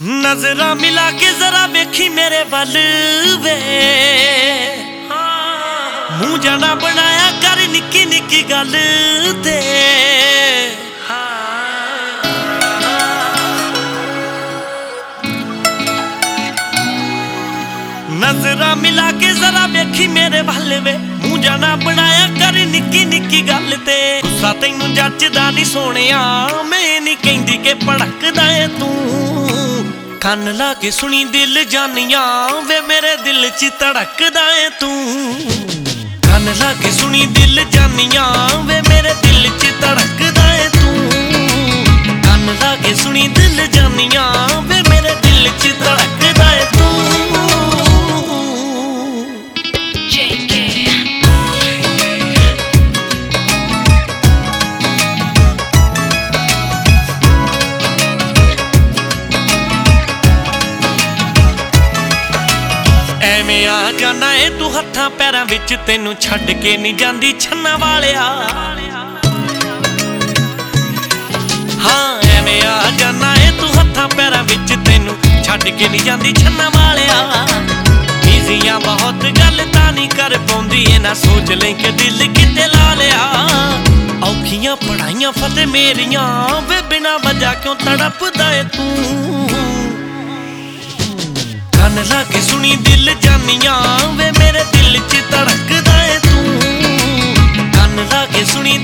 ਨਜ਼ਰਾਂ ਮਿਲਾ ਕੇ ਜ਼ਰਾ ਵੇਖੀ ਮੇਰੇ ਵੱਲ ਵੇ। ਮੂੰਹ ਜਾਣਾ ਬਣਾਇਆ ਕਰ ਨਿੱਕੀ ਨਿੱਕੀ ਗੱਲ ਤੇ। ਨਜ਼ਰਾਂ ਮਿਲਾ ਕੇ ਜ਼ਰਾ ਵੇਖੀ ਮੇਰੇ ਵੱਲ ਵੇ। ਮੂੰਹ ਜਾਣਾ ਬਣਾਇਆ ਕਰ ਨਿੱਕੀ ਨਿੱਕੀ ਗੱਲ ਤੇ। ਗੁੱਸਾ ਤੈਨੂੰ ਜੱਜਦਾ ਨਹੀਂ ਸੋਹਣਿਆ, ਮੈਂ ਨਹੀਂ ਕਹਿੰਦੀ ਕਿ ਭੜਕਦਾ ਕੰਨ ਲਾ ਕੇ ਸੁਣੀ ਦਿਲ ਜਾਨੀਆਂ, ਵੇ ਮੇਰੇ ਦਿਲ 'ਚ ਧੜਕਦਾ ਏ ਤੂੰ। ਕੰਨ ਲਾ ਕੇ ਸੁਣੀ ਦਿਲ ਜਾਨੀਆਂ, ਵੇ ਮੇਰੇ ਦਿਲ 'ਚ ਧੜਕਦਾ ਏ ਤੂੰ। ਕੰਨ ਲਾ ਕੇ ਸੁਣੀ ਦਿਲ ਜਾਨੀਆਂ, ਵੇ ਮੇਰੇ ਦਿਲ 'ਚ ਧੜਕ ਆ ਜਾਣਾ ਏ ਤੂੰ ਹੱਥਾਂ ਪੈਰਾਂ ਵਿੱਚ, ਤੈਨੂੰ ਛੱਡ ਕੇ ਨਹੀਂ ਜਾਂਦੀ ਛੰਨਾ ਵਾਲਿਆ। ਹਾਂ, ਐਵੇਂ ਆ ਜਾਣਾ ਏ ਤੂੰ ਹੱਥਾਂ ਪੈਰਾਂ ਵਿੱਚ, ਤੈਨੂੰ ਛੱਡ ਕੇ ਨਹੀਂ ਜਾਂਦੀ ਛੰਨਾ ਵਾਲਿਆ। ਬੀਜ਼ੀਆਂ ਬਹੁਤ ਗੱਲ ਤਾਂ ਨਹੀਂ ਕਰ ਪਾਉਂਦੀ ਏ ਨਾ ਸੋਚ ਲੈ ਕਿ ਦਿਲ ਕਿਤੇ ਲਾ ਲਿਆ। ਔਖੀਆਂ ਪੜਾਈਆਂ ਫਤਿਹ ਮੇਰੀਆਂ, ਵੇ ਬਿਨਾ ਵਜ੍ਹਾ ਕਿਉਂ ਤੜਪਦਾ ਏ ਤੂੰ? ਕੰਨ ਲਾ ਕੇ ਸੁਣੀ ਦਿਲ ਜਾਨੀਆਂ ਵੇ ਮੇਰੇ ਦਿਲ 'ਚ ਧੜਕਦਾ ਏ ਤੂੰ। ਕੰਨ ਲਾ ਕੇ ਸੁਣੀ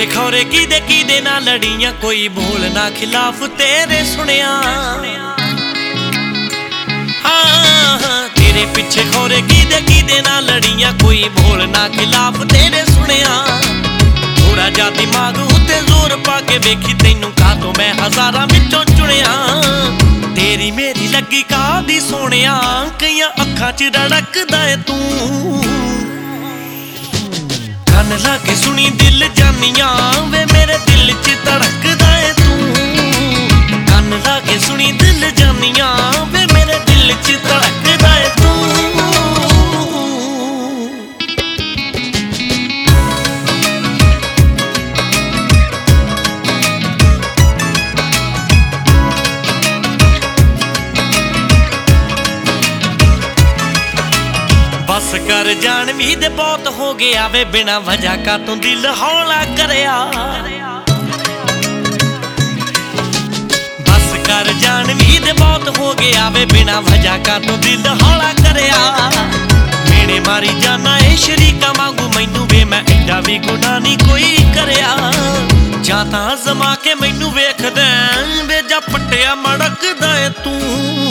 ਤੇਰੇ ਪਿੱਛੇ ਖੌਰੇ ਕਿਦੇ ਕਿਦੇ ਨਾਲ ਲੜੀਆਂ? ਕੋਈ ਬੋਲ ਨਾ ਖਿਲਾਫ ਤੇਰੇ ਸੁਣਿਆ। ਹਾਂ ਹਾਂ, ਤੇਰੇ ਪਿੱਛੇ ਖੌਰੇ ਕਿਦੇ ਕਿਦੇ ਨਾਲ ਲੜੀਆਂ? ਕੋਈ ਬੋਲ ਨਾ ਖਿਲਾਫ ਤੇਰੇ ਸੁਣਿਆ। ਥੋੜਾ ਜਿਹਾ ਦਿਮਾਗ ਉੱਤੇ ਜ਼ੋਰ ਪਾ ਕੇ ਵੇਖੀ ਤੈਨੂੰ ਕਾਹਤੋਂ ਮੈਂ ਹਜ਼ਾਰਾਂ ਵਿੱਚੋਂ ਚੁਣਿਆ। ਤੇਰੀ ਮੇਰੀ ਲੱਗੀ ਕਾਦੀ ਸੋਹਣਿਆ? ਕਈਆਂ ਅੱਖਾਂ 'ਚ ਰੜਕਦਾ ਏ ਤੂੰ। ਕੰਨ ਲਾ ਕੇ ਸੁਣੀ ਦਿਲ ਜਾਨੀਆਂ ਵੇ ਮੇਰੇ ਦਿਲ 'ਚ ਧੜਕਦਾ ਏ ਤੂੰ। ਕੰਨ ਲਾ ਕੇ ਸੁਣੀ ਦਿਲ ਜਾਨੀਆਂ ਵੇ ਮੇਰੇ ਦਿਲ 'ਚ ਧੜਕਦਾ ਬਸ ਕਰ ਜਾਣ ਦੇ ਬਹੁਤ ਹੋ ਗਿਆ ਵੇ ਬਿਨਾ ਵਜ੍ਹਾ ਕਾ ਤੂੰ ਦਿਲ ਹੌਲਾ ਕਰਿਆ। ਬਸ ਕਰ ਜਾਣ ਦੇ ਬਹੁਤ ਹੋ ਗਿਆ ਵੇ ਬਿਨਾ ਵਜ੍ਹਾ ਕਾ ਤੂੰ ਦਿਲ ਹੌਲਾ ਕਰਿਆ। ਮੇਨੇ ਮਾਰੀ ਜਾਣਾ ਏ ਸ਼ਰੀਕਾ ਵਾਂਗੂ, ਮੈਨੂੰ ਵੇ ਮੈਂ ਐਡਾ ਵੀ ਗੁਨਾਹ ਨਹੀਂ ਕੋਈ ਕਰਿਆ। ਜਾਂ ਤਾਂ ਜ਼ਮਾ ਕੇ ਮੈਨੂੰ ਵੇਖਦਾ ਵੇ ਜਾਂ ਪੱਟਿਆ ਮੜਕਦਾ ਏ ਤੂੰ।